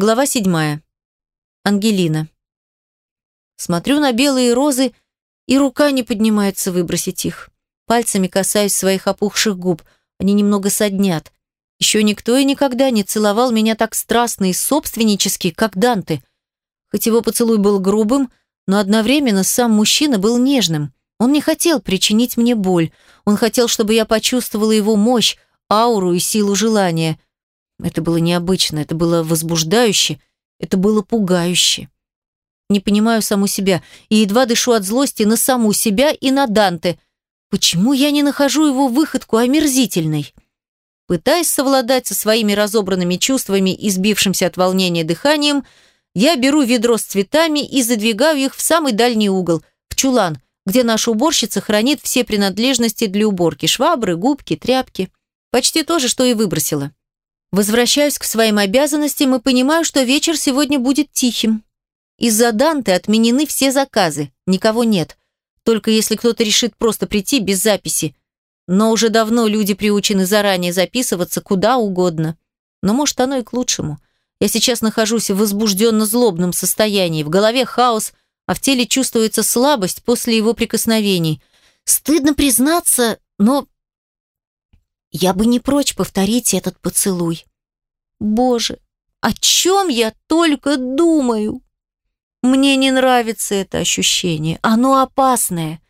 Глава седьмая. Ангелина. Смотрю на белые розы, и рука не поднимается выбросить их. Пальцами касаюсь своих опухших губ. Они немного соднят. Еще никто и никогда не целовал меня так страстно и собственнически, как Данте. Хоть его поцелуй был грубым, но одновременно сам мужчина был нежным. Он не хотел причинить мне боль. Он хотел, чтобы я почувствовала его мощь, ауру и силу желания. Это было необычно, это было возбуждающе, это было пугающе. Не понимаю саму себя и едва дышу от злости на саму себя и на Данте. Почему я не нахожу его выходку омерзительной? Пытаясь совладать со своими разобранными чувствами и сбившимся от волнения дыханием, я беру ведро с цветами и задвигаю их в самый дальний угол, в чулан, где наша уборщица хранит все принадлежности для уборки – швабры, губки, тряпки. Почти то же, что и выбросила. Возвращаюсь к своим обязанностям и понимаю, что вечер сегодня будет тихим. Из-за Данте отменены все заказы, никого нет. Только если кто-то решит просто прийти без записи. Но уже давно люди приучены заранее записываться куда угодно. Но может оно и к лучшему. Я сейчас нахожусь в возбужденно-злобном состоянии, в голове хаос, а в теле чувствуется слабость после его прикосновений. Стыдно признаться, но я бы не прочь повторить этот поцелуй. Боже, о чем я только думаю? Мне не нравится это ощущение, оно опасное.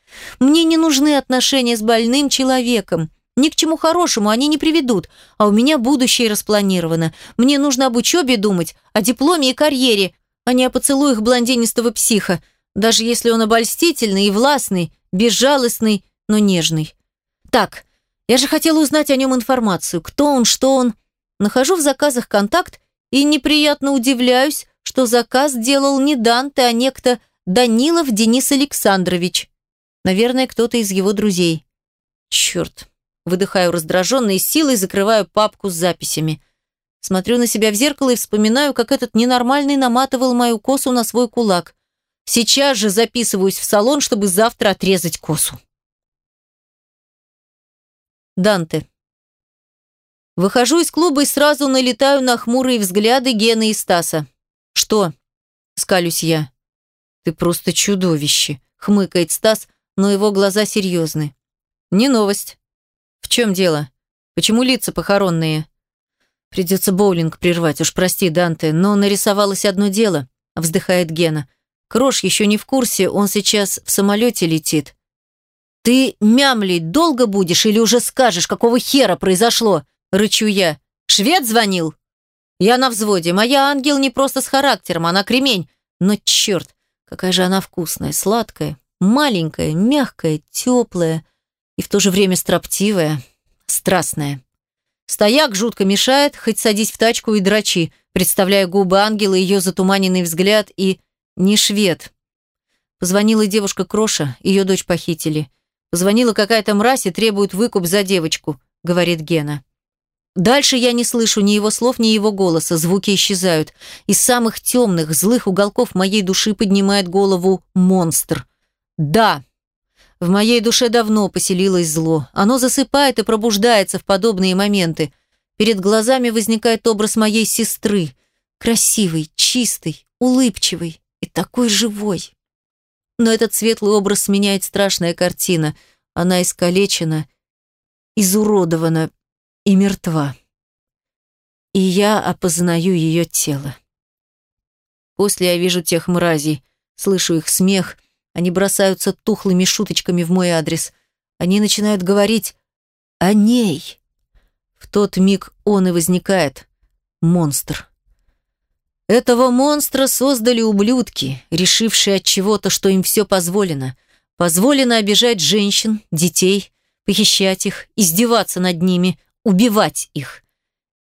Мне не нужны отношения с больным человеком. Ни к чему хорошему они не приведут, а у меня будущее распланировано. Мне нужно об учебе думать, о дипломе и карьере, а не о поцелуях блондинистого психа, даже если он обольстительный и властный, безжалостный, но нежный. Так, я же хотела узнать о нем информацию. Кто он, что он. Нахожу в заказах контакт и неприятно удивляюсь, что заказ делал не Данте, а некто Данилов Денис Александрович. Наверное, кто-то из его друзей. Черт. Выдыхаю раздраженно силой закрываю папку с записями. Смотрю на себя в зеркало и вспоминаю, как этот ненормальный наматывал мою косу на свой кулак. Сейчас же записываюсь в салон, чтобы завтра отрезать косу. Данте. Выхожу из клуба и сразу налетаю на хмурые взгляды Гены и Стаса. «Что?» – скалюсь я. «Ты просто чудовище», – хмыкает Стас, но его глаза серьезны. «Не новость. В чем дело? Почему лица похоронные?» «Придется боулинг прервать, уж прости, Данте, но нарисовалось одно дело», – вздыхает Гена. «Крош еще не в курсе, он сейчас в самолете летит. «Ты мямлить долго будешь или уже скажешь, какого хера произошло?» – рычу я. «Швед звонил?» «Я на взводе. Моя ангел не просто с характером, она кремень. Но черт, какая же она вкусная, сладкая, маленькая, мягкая, теплая и в то же время строптивая, страстная». Стояк жутко мешает, хоть садись в тачку и дрочи, представляя губы ангела, ее затуманенный взгляд и... Не швед. Позвонила девушка Кроша, ее дочь похитили. Позвонила какая-то мразь и требует выкуп за девочку», — говорит Гена. Дальше я не слышу ни его слов, ни его голоса, звуки исчезают. Из самых темных, злых уголков моей души поднимает голову монстр. Да, в моей душе давно поселилось зло. Оно засыпает и пробуждается в подобные моменты. Перед глазами возникает образ моей сестры. Красивый, чистый, улыбчивый и такой живой. Но этот светлый образ сменяет страшная картина. Она искалечена, изуродована и мертва. И я опознаю ее тело. После я вижу тех мразей, слышу их смех, они бросаются тухлыми шуточками в мой адрес. Они начинают говорить о ней. В тот миг он и возникает монстр. Этого монстра создали ублюдки, решившие от чего-то, что им все позволено. Позволено обижать женщин, детей, похищать их, издеваться над ними, убивать их.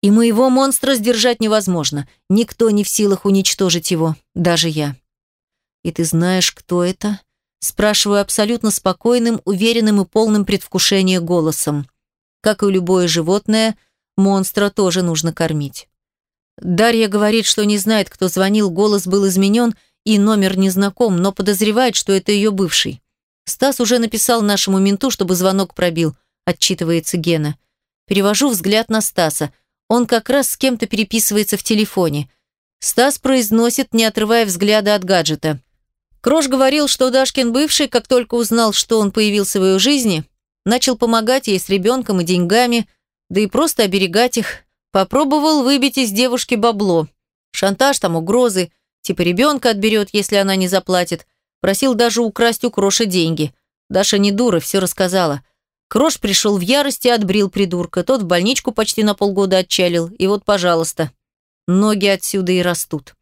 И моего монстра сдержать невозможно. Никто не в силах уничтожить его, даже я. И ты знаешь, кто это? Спрашиваю абсолютно спокойным, уверенным и полным предвкушения голосом. Как и любое животное, монстра тоже нужно кормить. Дарья говорит, что не знает, кто звонил, голос был изменен и номер не знаком, но подозревает, что это ее бывший. Стас уже написал нашему менту, чтобы звонок пробил, отчитывается Гена. Перевожу взгляд на Стаса. Он как раз с кем-то переписывается в телефоне. Стас произносит, не отрывая взгляда от гаджета. Крош говорил, что Дашкин бывший, как только узнал, что он появился в ее жизни, начал помогать ей с ребенком и деньгами, да и просто оберегать их. Попробовал выбить из девушки бабло. Шантаж там, угрозы, типа ребенка отберет, если она не заплатит. Просил даже украсть у Кроша деньги. Даша не дура, все рассказала. Крош пришел в ярости отбрил придурка. Тот в больничку почти на полгода отчалил. И вот, пожалуйста, ноги отсюда и растут.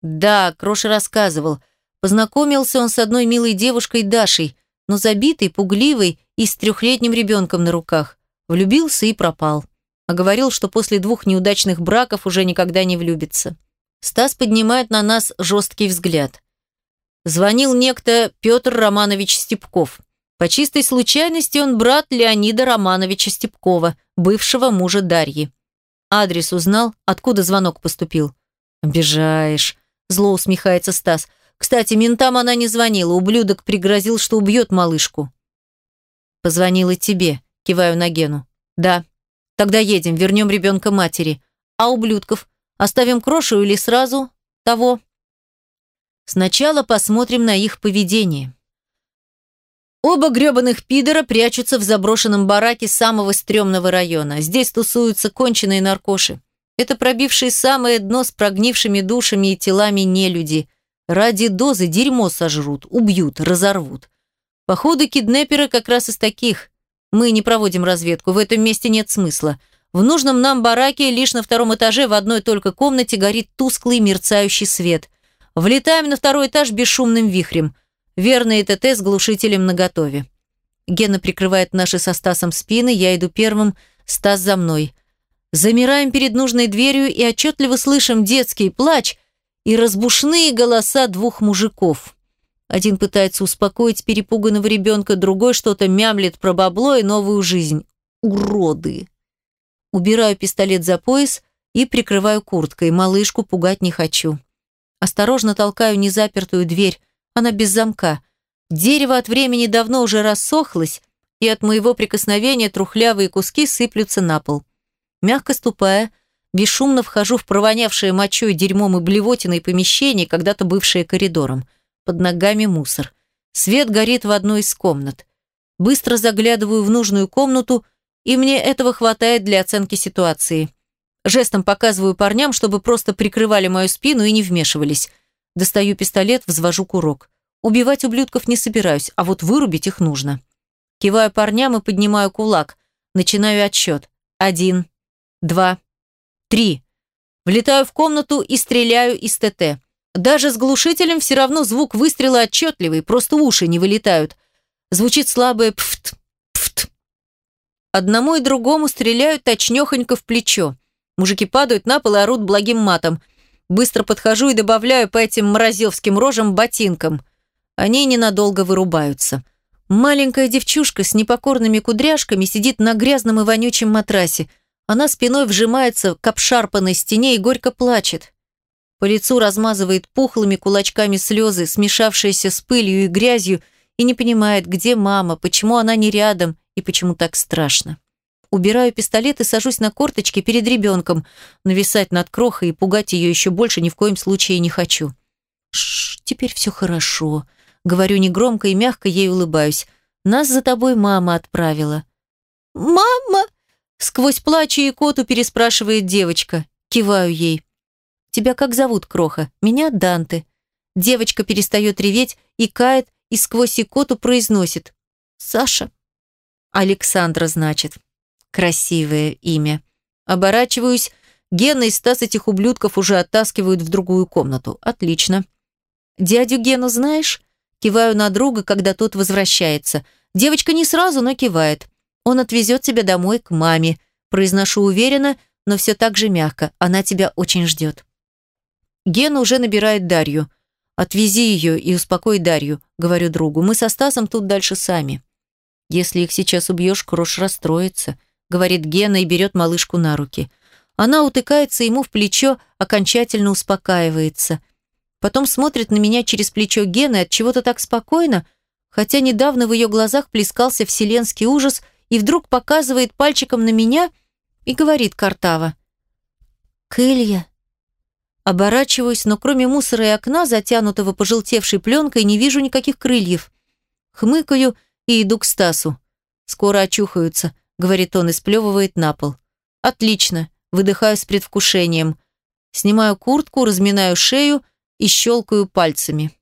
Да, Крош рассказывал. Познакомился он с одной милой девушкой Дашей, но забитой, пугливой и с трехлетним ребенком на руках. Влюбился и пропал. А говорил, что после двух неудачных браков уже никогда не влюбится. Стас поднимает на нас жесткий взгляд. Звонил некто Петр Романович Степков. По чистой случайности он брат Леонида Романовича Степкова, бывшего мужа Дарьи. Адрес узнал, откуда звонок поступил. «Обижаешь», – зло усмехается Стас. «Кстати, ментам она не звонила, ублюдок пригрозил, что убьет малышку». «Позвонила тебе», – киваю на Гену. «Да. Тогда едем, вернем ребенка матери. А ублюдков? Оставим крошу или сразу того?» Сначала посмотрим на их поведение. Оба грёбаных пидора прячутся в заброшенном бараке самого стрёмного района. Здесь тусуются конченые наркоши. Это пробившие самое дно с прогнившими душами и телами нелюди. Ради дозы дерьмо сожрут, убьют, разорвут. Походу, киднеперы как раз из таких. Мы не проводим разведку, в этом месте нет смысла. В нужном нам бараке лишь на втором этаже в одной только комнате горит тусклый мерцающий свет. Влетаем на второй этаж бесшумным вихрем. Верный ТТ с глушителем наготове. Гена прикрывает наши со Стасом спины, я иду первым, Стас за мной. Замираем перед нужной дверью и отчетливо слышим детский плач и разбушные голоса двух мужиков. Один пытается успокоить перепуганного ребенка, другой что-то мямлет про бабло и новую жизнь. Уроды! Убираю пистолет за пояс и прикрываю курткой. Малышку пугать не хочу. Осторожно толкаю незапертую дверь, она без замка. Дерево от времени давно уже рассохлось, и от моего прикосновения трухлявые куски сыплются на пол. Мягко ступая, бесшумно вхожу в провонявшее мочой, дерьмом и блевотиной помещение, когда-то бывшее коридором. Под ногами мусор. Свет горит в одной из комнат. Быстро заглядываю в нужную комнату, и мне этого хватает для оценки ситуации. Жестом показываю парням, чтобы просто прикрывали мою спину и не вмешивались. Достаю пистолет, взвожу курок. Убивать ублюдков не собираюсь, а вот вырубить их нужно. Киваю парням и поднимаю кулак. Начинаю отсчет. Один, два, три. Влетаю в комнату и стреляю из ТТ. Даже с глушителем все равно звук выстрела отчетливый, просто уши не вылетают. Звучит слабое пфт, пфт. Одному и другому стреляют точнёхонько в плечо. Мужики падают на пол и орут благим матом. Быстро подхожу и добавляю по этим мразевским рожам ботинкам. Они ненадолго вырубаются. Маленькая девчушка с непокорными кудряшками сидит на грязном и вонючем матрасе. Она спиной вжимается к обшарпанной стене и горько плачет. По лицу размазывает пухлыми кулачками слезы, смешавшиеся с пылью и грязью, и не понимает, где мама, почему она не рядом и почему так страшно. Убираю пистолет и сажусь на корточки перед ребенком. Нависать над крохой и пугать ее еще больше ни в коем случае не хочу. Шш, теперь все хорошо. Говорю негромко и мягко ей улыбаюсь. Нас за тобой мама отправила. «Мама!» Сквозь плач и коту переспрашивает девочка. Киваю ей. «Тебя как зовут, Кроха?» «Меня Данте». Девочка перестает реветь, и кает, и сквозь икоту произносит. «Саша». «Александра, значит». Красивое имя. Оборачиваюсь. Гена и Стас этих ублюдков уже оттаскивают в другую комнату. Отлично. «Дядю Гену знаешь?» Киваю на друга, когда тот возвращается. Девочка не сразу, но кивает. «Он отвезет тебя домой к маме». Произношу уверенно, но все так же мягко. Она тебя очень ждет. Гена уже набирает Дарью. «Отвези ее и успокой Дарью», — говорю другу. «Мы со Стасом тут дальше сами». «Если их сейчас убьешь, Крош расстроится говорит Гена и берет малышку на руки. Она утыкается ему в плечо, окончательно успокаивается. Потом смотрит на меня через плечо Гены от чего-то так спокойно, хотя недавно в ее глазах плескался вселенский ужас и вдруг показывает пальчиком на меня и говорит Картава. «Кылья». Оборачиваюсь, но кроме мусора и окна, затянутого пожелтевшей пленкой, не вижу никаких крыльев. Хмыкаю и иду к Стасу. «Скоро очухаются», — говорит он и сплевывает на пол. «Отлично», — выдыхаю с предвкушением. Снимаю куртку, разминаю шею и щелкаю пальцами.